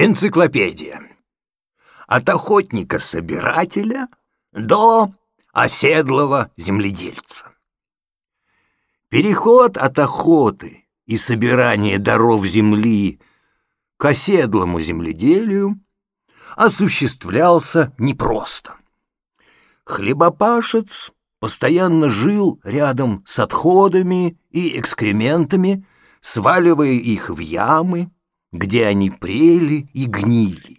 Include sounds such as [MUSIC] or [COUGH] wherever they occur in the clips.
Энциклопедия. От охотника-собирателя до оседлого земледельца. Переход от охоты и собирания даров земли к оседлому земледелию осуществлялся непросто. Хлебопашец постоянно жил рядом с отходами и экскрементами, сваливая их в ямы, где они прели и гнили.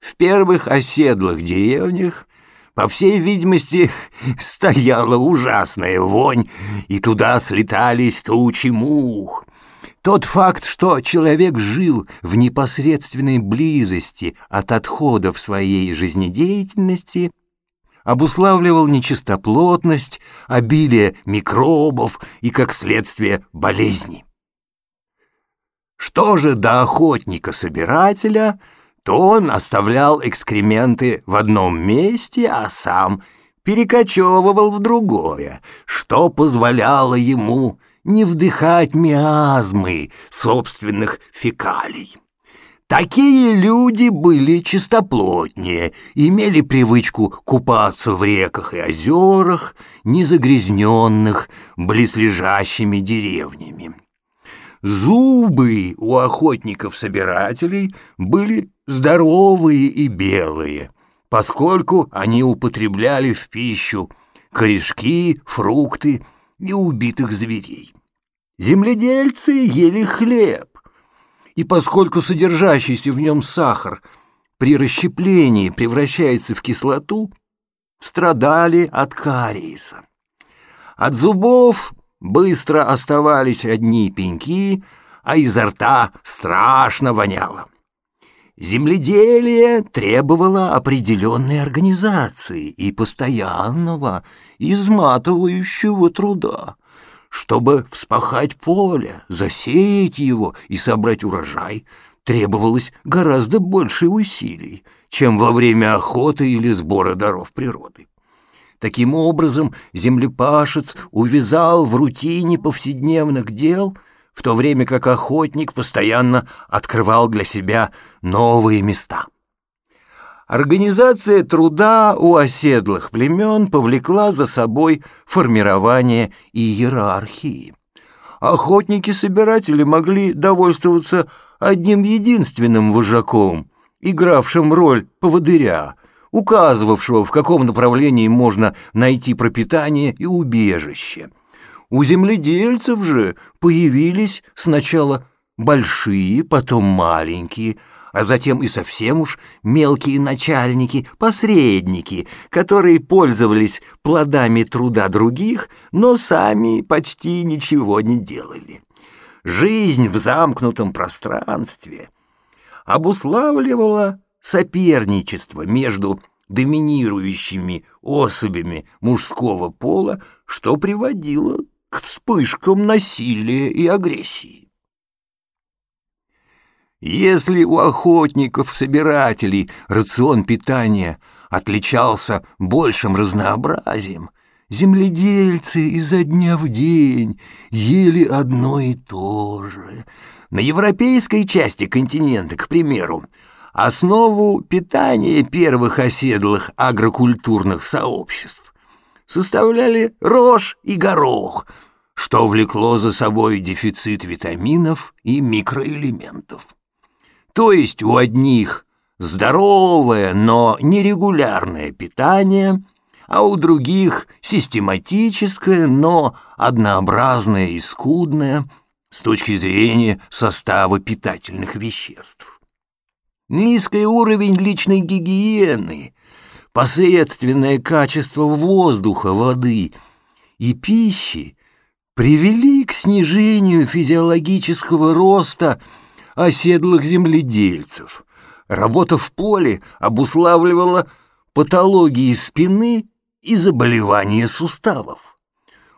В первых оседлых деревнях, по всей видимости, [LAUGHS] стояла ужасная вонь, и туда слетались тучи мух. Тот факт, что человек жил в непосредственной близости от отходов своей жизнедеятельности, обуславливал нечистоплотность, обилие микробов и, как следствие, болезни. Что же до охотника-собирателя, то он оставлял экскременты в одном месте, а сам перекочевывал в другое, что позволяло ему не вдыхать миазмы собственных фекалий. Такие люди были чистоплотнее, имели привычку купаться в реках и озерах, не загрязненных близлежащими деревнями. Зубы у охотников-собирателей были здоровые и белые, поскольку они употребляли в пищу корешки, фрукты и убитых зверей. Земледельцы ели хлеб, и поскольку содержащийся в нем сахар при расщеплении превращается в кислоту, страдали от кариеса. От зубов быстро оставались одни пеньки, а изо рта страшно воняло. Земледелие требовало определенной организации и постоянного, изматывающего труда. Чтобы вспахать поле, засеять его и собрать урожай, требовалось гораздо больше усилий, чем во время охоты или сбора даров природы. Таким образом, землепашец увязал в рутине повседневных дел, в то время как охотник постоянно открывал для себя новые места. Организация труда у оседлых племен повлекла за собой формирование иерархии. Охотники-собиратели могли довольствоваться одним единственным вожаком, игравшим роль поводыря — указывавшего, в каком направлении можно найти пропитание и убежище. У земледельцев же появились сначала большие, потом маленькие, а затем и совсем уж мелкие начальники, посредники, которые пользовались плодами труда других, но сами почти ничего не делали. Жизнь в замкнутом пространстве обуславливала соперничество между доминирующими особями мужского пола, что приводило к вспышкам насилия и агрессии. Если у охотников-собирателей рацион питания отличался большим разнообразием, земледельцы изо дня в день ели одно и то же. На европейской части континента, к примеру, Основу питания первых оседлых агрокультурных сообществ составляли рожь и горох, что влекло за собой дефицит витаминов и микроэлементов. То есть у одних здоровое, но нерегулярное питание, а у других систематическое, но однообразное и скудное с точки зрения состава питательных веществ. Низкий уровень личной гигиены, посредственное качество воздуха, воды и пищи привели к снижению физиологического роста оседлых земледельцев. Работа в поле обуславливала патологии спины и заболевания суставов.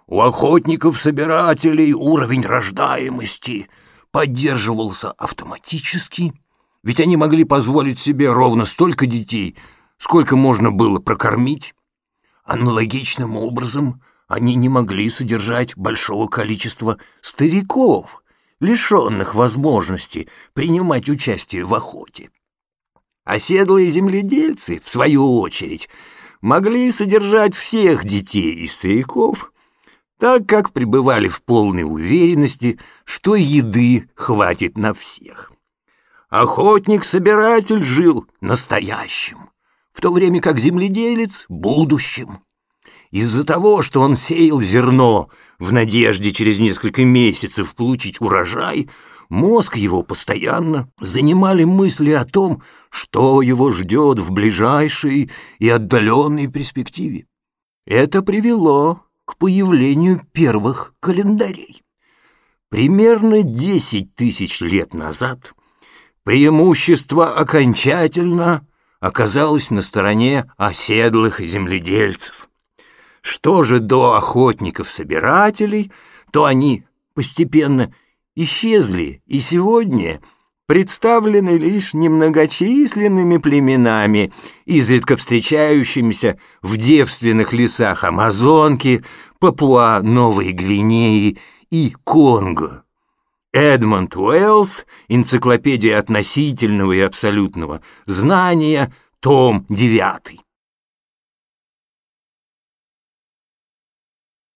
У охотников-собирателей уровень рождаемости поддерживался автоматически, ведь они могли позволить себе ровно столько детей, сколько можно было прокормить. Аналогичным образом они не могли содержать большого количества стариков, лишенных возможности принимать участие в охоте. Оседлые земледельцы, в свою очередь, могли содержать всех детей и стариков, так как пребывали в полной уверенности, что еды хватит на всех. Охотник-собиратель жил настоящим, в то время как земледелец — будущим. Из-за того, что он сеял зерно в надежде через несколько месяцев получить урожай, мозг его постоянно занимали мысли о том, что его ждет в ближайшей и отдаленной перспективе. Это привело к появлению первых календарей. Примерно 10 тысяч лет назад преимущество окончательно оказалось на стороне оседлых земледельцев. Что же до охотников-собирателей, то они постепенно исчезли, и сегодня представлены лишь немногочисленными племенами, изредка встречающимися в девственных лесах Амазонки, Папуа Новой Гвинеи и Конго. Эдмонд Уэллс, энциклопедия относительного и абсолютного знания, том 9.